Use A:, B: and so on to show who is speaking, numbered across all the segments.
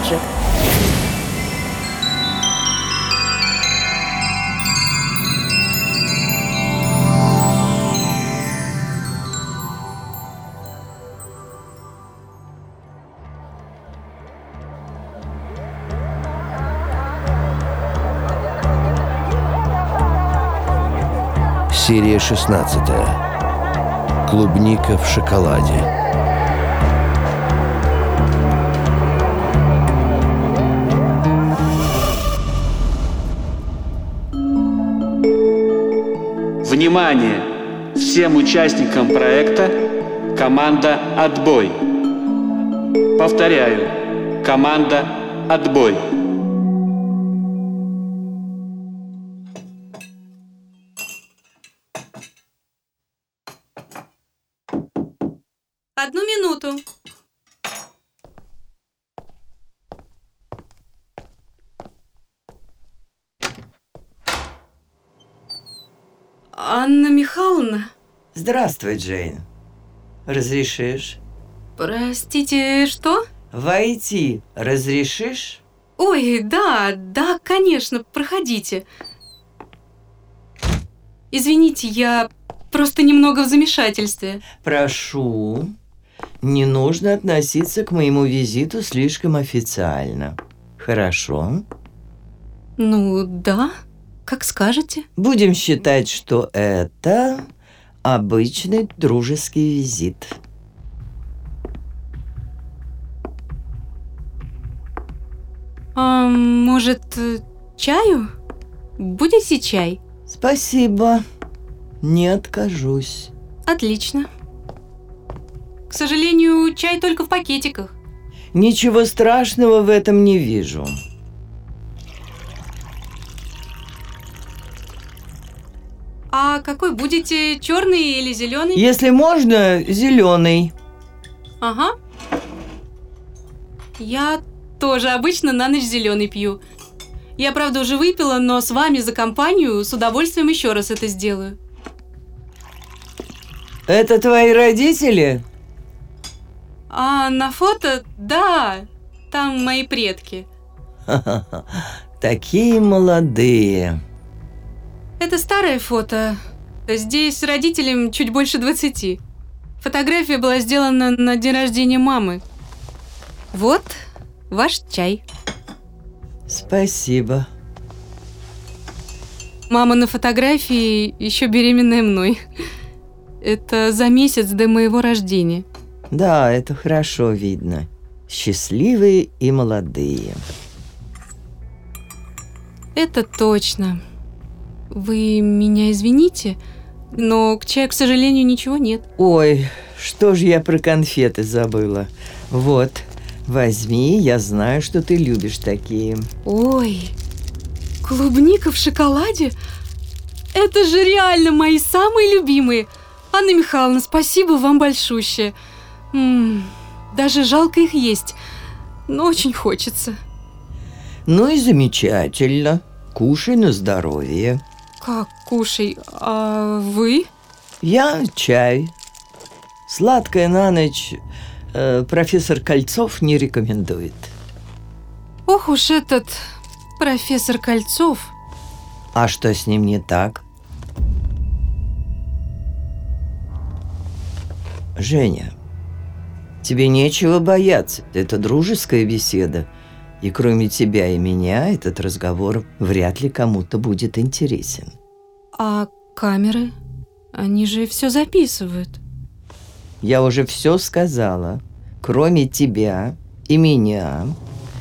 A: Project.
B: Серия 16. Клубника в шоколаде.
C: Внимание! Всем участникам проекта команда «Отбой». Повторяю, команда «Отбой».
D: Одну минуту. Анна Михайловна,
E: Здравствуй, Джейн. Разрешишь?
D: простите, что?
E: Войти разрешишь?
D: Ой, да, да, конечно, проходите. Извините, я просто немного в замешательстве.
E: Прошу. Не нужно относиться к моему визиту слишком официально. Хорошо?
D: Ну, да, как скажете.
E: Будем считать, что это обычный дружеский визит.
D: А, может, чаю? Будете чай?
E: Спасибо. Не откажусь.
D: Отлично. К сожалению, чай только в пакетиках.
E: Ничего страшного в этом не вижу.
D: А какой будете, черный или зеленый?
E: Если можно, зеленый.
D: Ага. Я тоже обычно на ночь зеленый пью. Я, правда, уже выпила, но с вами за компанию с удовольствием еще раз это сделаю.
E: Это твои родители?
D: А на фото, да, там мои предки.
E: Такие молодые.
D: Это старое фото. Здесь родителям чуть больше 20. Фотография была сделана на день рождения мамы. Вот ваш чай.
E: Спасибо.
D: Мама на фотографии еще беременная мной. Это за месяц до моего рождения.
E: Да, это хорошо видно. Счастливые и молодые.
D: Это точно. Вы меня извините, но к чаю, к сожалению, ничего нет.
E: Ой, что же я про конфеты забыла. Вот, возьми, я знаю, что ты любишь такие.
D: Ой, клубника в шоколаде? Это же реально мои самые любимые. Анна Михайловна, спасибо вам большущее. М, даже жалко их есть, но очень хочется.
E: Ну и замечательно. Кушай на здоровье.
D: Как кушай? А вы?
E: Я чай. Сладкое на ночь э, профессор Кольцов не рекомендует.
D: Ох уж этот профессор Кольцов.
E: А что с ним не так? Женя, тебе нечего бояться. Это дружеская беседа. И кроме тебя и меня этот разговор вряд ли кому-то будет интересен.
D: А камеры? Они же все записывают.
E: Я уже все сказала. Кроме тебя и меня,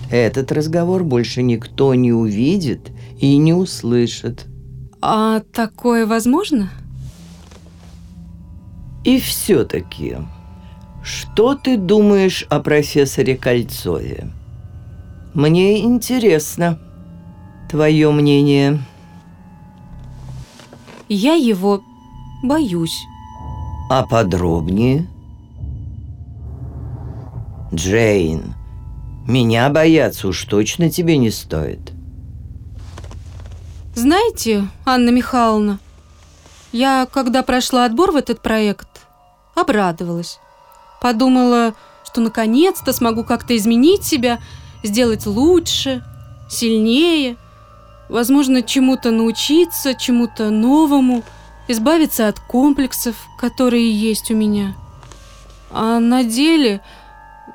E: этот разговор больше никто не увидит и не услышит.
D: А такое возможно?
E: И все-таки, что ты думаешь о профессоре Кольцове? Мне интересно твое мнение.
D: Я его боюсь.
E: А подробнее? Джейн, меня бояться уж точно тебе не стоит.
D: Знаете, Анна Михайловна, я, когда прошла отбор в этот проект, обрадовалась. Подумала, что наконец-то смогу как-то изменить себя сделать лучше, сильнее, возможно, чему-то научиться, чему-то новому, избавиться от комплексов, которые есть у меня. А на деле,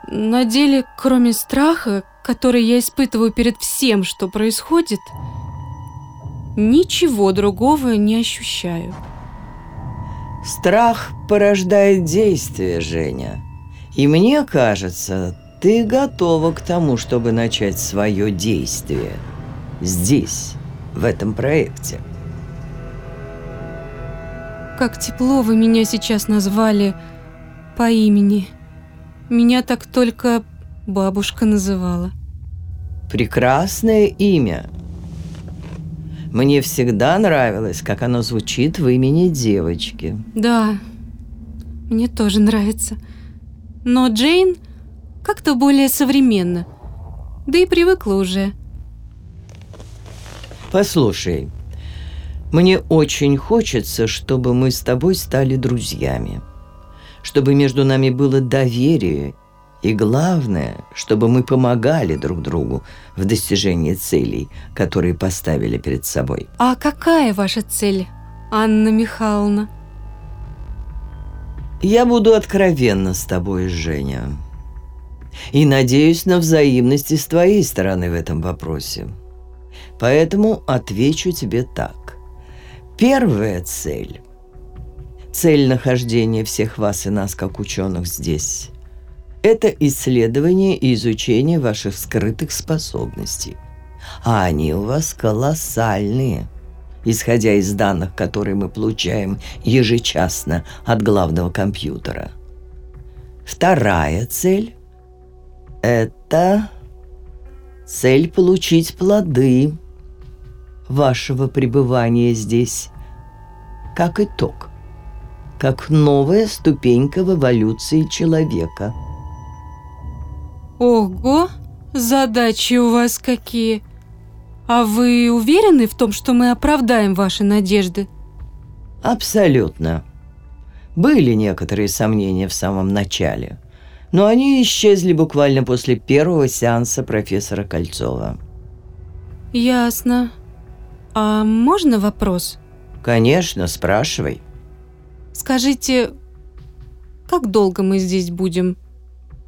D: на деле, кроме страха, который я испытываю перед всем, что происходит, ничего другого не ощущаю.
E: Страх порождает действие, Женя. И мне кажется, ты готова к тому, чтобы начать свое действие. Здесь, в этом проекте.
D: Как тепло вы меня сейчас назвали по имени. Меня так только бабушка называла.
E: Прекрасное имя. Мне всегда нравилось, как оно звучит в имени девочки.
D: Да, мне тоже нравится. Но Джейн как-то более современно. Да и привыкла уже.
E: Послушай, мне очень хочется, чтобы мы с тобой стали друзьями. Чтобы между нами было доверие. И главное, чтобы мы помогали друг другу в достижении целей, которые поставили перед собой.
D: А какая ваша цель, Анна Михайловна?
E: Я буду откровенна с тобой, Женя. И надеюсь на взаимность с твоей стороны в этом вопросе. Поэтому отвечу тебе так. Первая цель – цель нахождения всех вас и нас как ученых здесь – это исследование и изучение ваших скрытых способностей. А они у вас колоссальные – исходя из данных, которые мы получаем ежечасно от главного компьютера. Вторая цель – это цель получить плоды вашего пребывания здесь как итог, как новая ступенька в эволюции человека.
D: Ого, задачи у вас какие! А вы уверены в том, что мы оправдаем ваши надежды?
E: Абсолютно. Были некоторые сомнения в самом начале, но они исчезли буквально после первого сеанса профессора Кольцова.
D: Ясно. А можно вопрос?
E: Конечно, спрашивай.
D: Скажите, как долго мы здесь будем?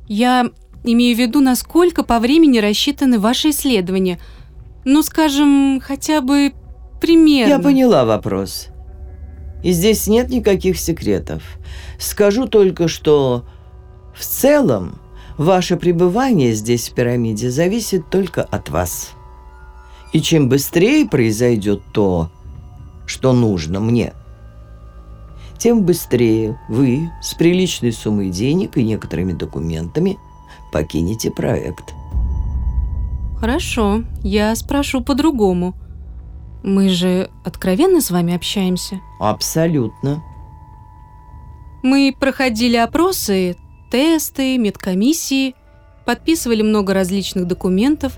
D: Я имею в виду, насколько по времени рассчитаны ваши исследования – ну, скажем, хотя бы примерно.
E: Я поняла вопрос. И здесь нет никаких секретов. Скажу только, что в целом ваше пребывание здесь в пирамиде зависит только от вас. И чем быстрее произойдет то, что нужно мне, тем быстрее вы с приличной суммой денег и некоторыми документами покинете проект.
D: Хорошо, я спрошу по-другому. Мы же откровенно с вами общаемся?
E: Абсолютно.
D: Мы проходили опросы, тесты, медкомиссии, подписывали много различных документов,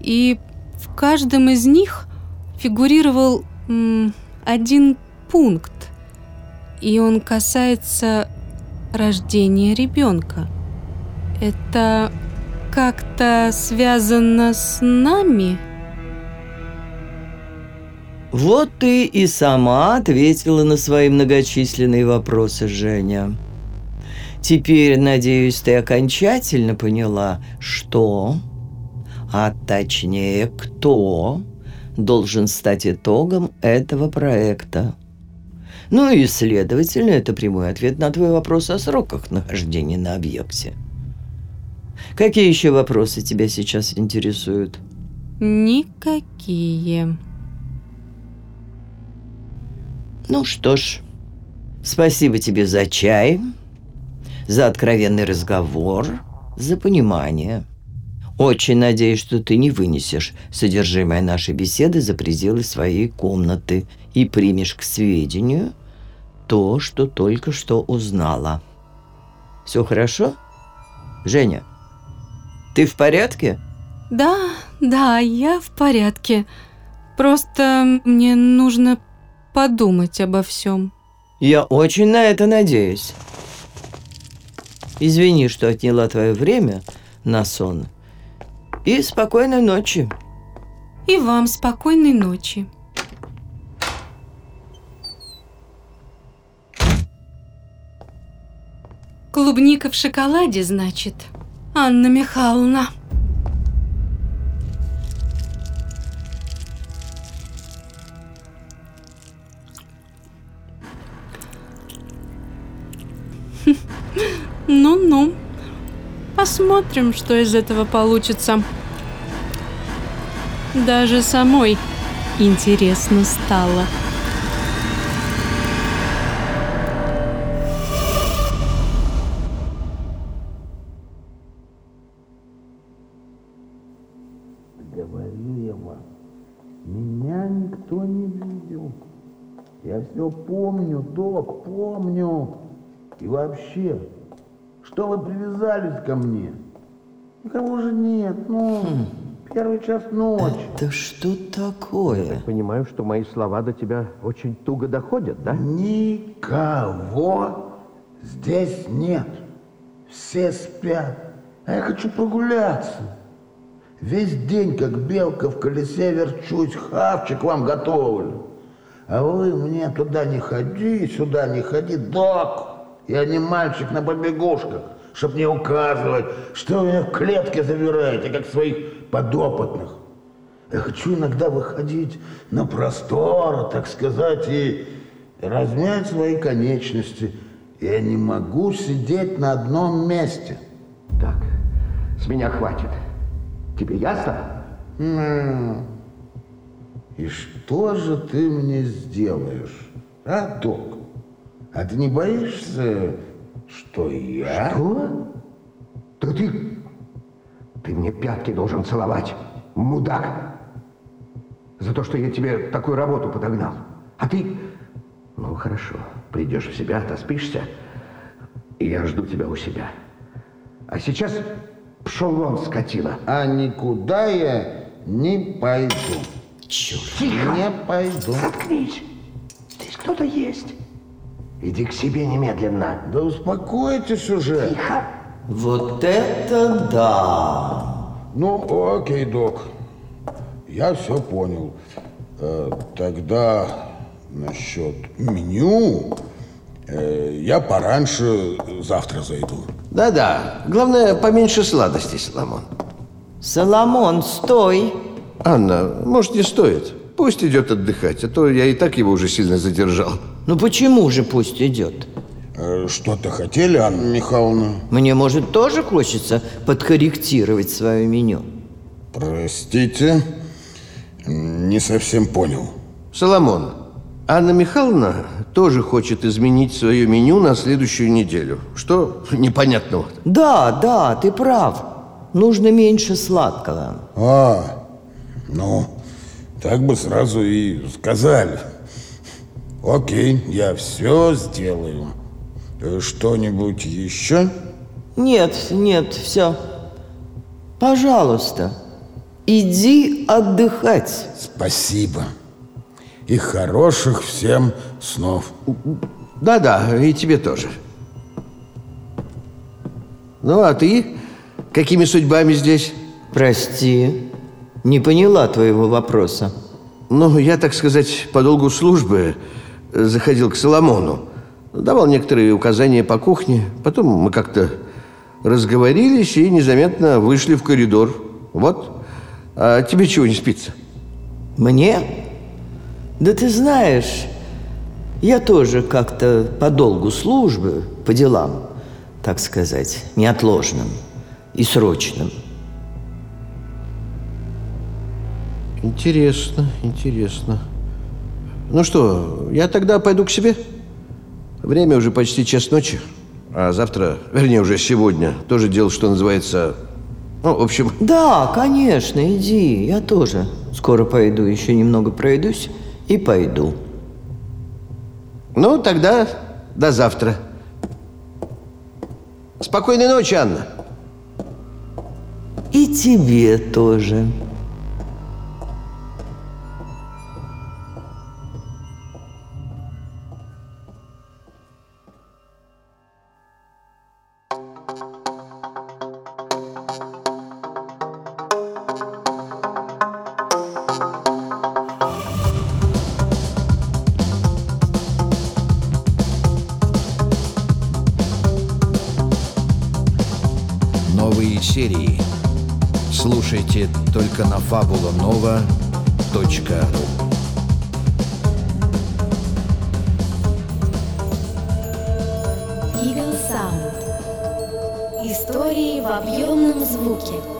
D: и в каждом из них фигурировал м, один пункт, и он касается рождения ребенка. Это как-то связано с нами?
E: Вот ты и сама ответила на свои многочисленные вопросы, Женя. Теперь, надеюсь, ты окончательно поняла, что, а точнее, кто должен стать итогом этого проекта. Ну и, следовательно, это прямой ответ на твой вопрос о сроках нахождения на объекте. Какие еще вопросы тебя сейчас интересуют?
D: Никакие.
E: Ну что ж, спасибо тебе за чай, за откровенный разговор, за понимание. Очень надеюсь, что ты не вынесешь содержимое нашей беседы за пределы своей комнаты и примешь к сведению то, что только что узнала. Все хорошо? Женя? Ты в порядке?
D: Да, да, я в порядке. Просто мне нужно подумать обо всем.
E: Я очень на это надеюсь. Извини, что отняла твое время на сон. И спокойной ночи.
D: И вам спокойной ночи. Клубника в шоколаде, значит, Анна Михайловна. Ну-ну. Посмотрим, что из этого получится. Даже самой интересно стало.
A: Говорю я вам, меня никто не видел. Я все помню, док, помню. И вообще, что вы привязались ко мне? Никого же нет, ну, первый час ночи.
E: Да что такое?
F: Понимаю, что мои слова до тебя очень туго доходят, да?
A: Никого здесь нет. Все спят. А я хочу прогуляться. Весь день, как белка в колесе, верчусь, хавчик вам готовлю. А вы мне туда не ходи, сюда не ходи, док. Я не мальчик на побегушках, чтоб не указывать, что вы меня в клетке забираете, как своих подопытных. Я хочу иногда выходить на простор, так сказать, и размять свои конечности. Я не могу сидеть на одном месте.
F: Так, с меня хватит. Тебе ясно?
A: И что же ты мне сделаешь, а, док? А ты не боишься, что я...
F: Что? Да ты... Ты мне пятки должен целовать, мудак. За то, что я тебе такую работу подогнал. А ты... Ну, хорошо. Придешь в себя, отоспишься, и я жду тебя у себя. А сейчас пшел вон, скотина.
A: А никуда я не пойду.
F: Тихо!
A: Не пойду.
F: Заткнись! Здесь кто-то есть. Иди к себе немедленно.
A: Да успокойтесь уже.
F: Тихо!
E: Вот это да!
A: Ну, окей, док. Я все понял. Э, тогда насчет меню э, я пораньше завтра зайду.
B: Да-да, главное, поменьше сладостей, Соломон.
E: Соломон, стой!
B: Анна, может, не стоит? Пусть идет отдыхать, а то я и так его уже сильно задержал.
E: Ну почему же пусть идет?
A: Э, Что-то хотели, Анна Михайловна?
E: Мне, может, тоже хочется подкорректировать свое меню.
A: Простите, не совсем понял.
B: Соломон, Анна Михайловна тоже хочет изменить свое меню на следующую неделю. Что непонятного?
E: Да, да, ты прав. Нужно меньше сладкого.
A: А, ну, так бы сразу и сказали. Окей, я все сделаю. Что-нибудь еще?
E: Нет, нет, все. Пожалуйста, иди отдыхать.
A: Спасибо. И хороших всем снов.
B: Да-да, и тебе тоже. Ну, а ты? Какими судьбами здесь?
E: Прости, не поняла твоего вопроса.
B: Ну, я, так сказать, по долгу службы заходил к Соломону. Давал некоторые указания по кухне. Потом мы как-то разговорились и незаметно вышли в коридор. Вот. А тебе чего не спится?
E: Мне? Да ты знаешь, я тоже как-то по долгу службы, по делам, так сказать, неотложным и срочным.
B: Интересно, интересно. Ну что, я тогда пойду к себе? Время уже почти час ночи. А завтра, вернее, уже сегодня, тоже дело, что называется... Ну, в общем,
E: Да, конечно, иди, я тоже. Скоро пойду, еще немного пройдусь и пойду.
B: ну, тогда до завтра. Спокойной ночи, Анна.
E: И тебе тоже.
G: Только на fabulanova.ru.
H: Истории в объемном звуке.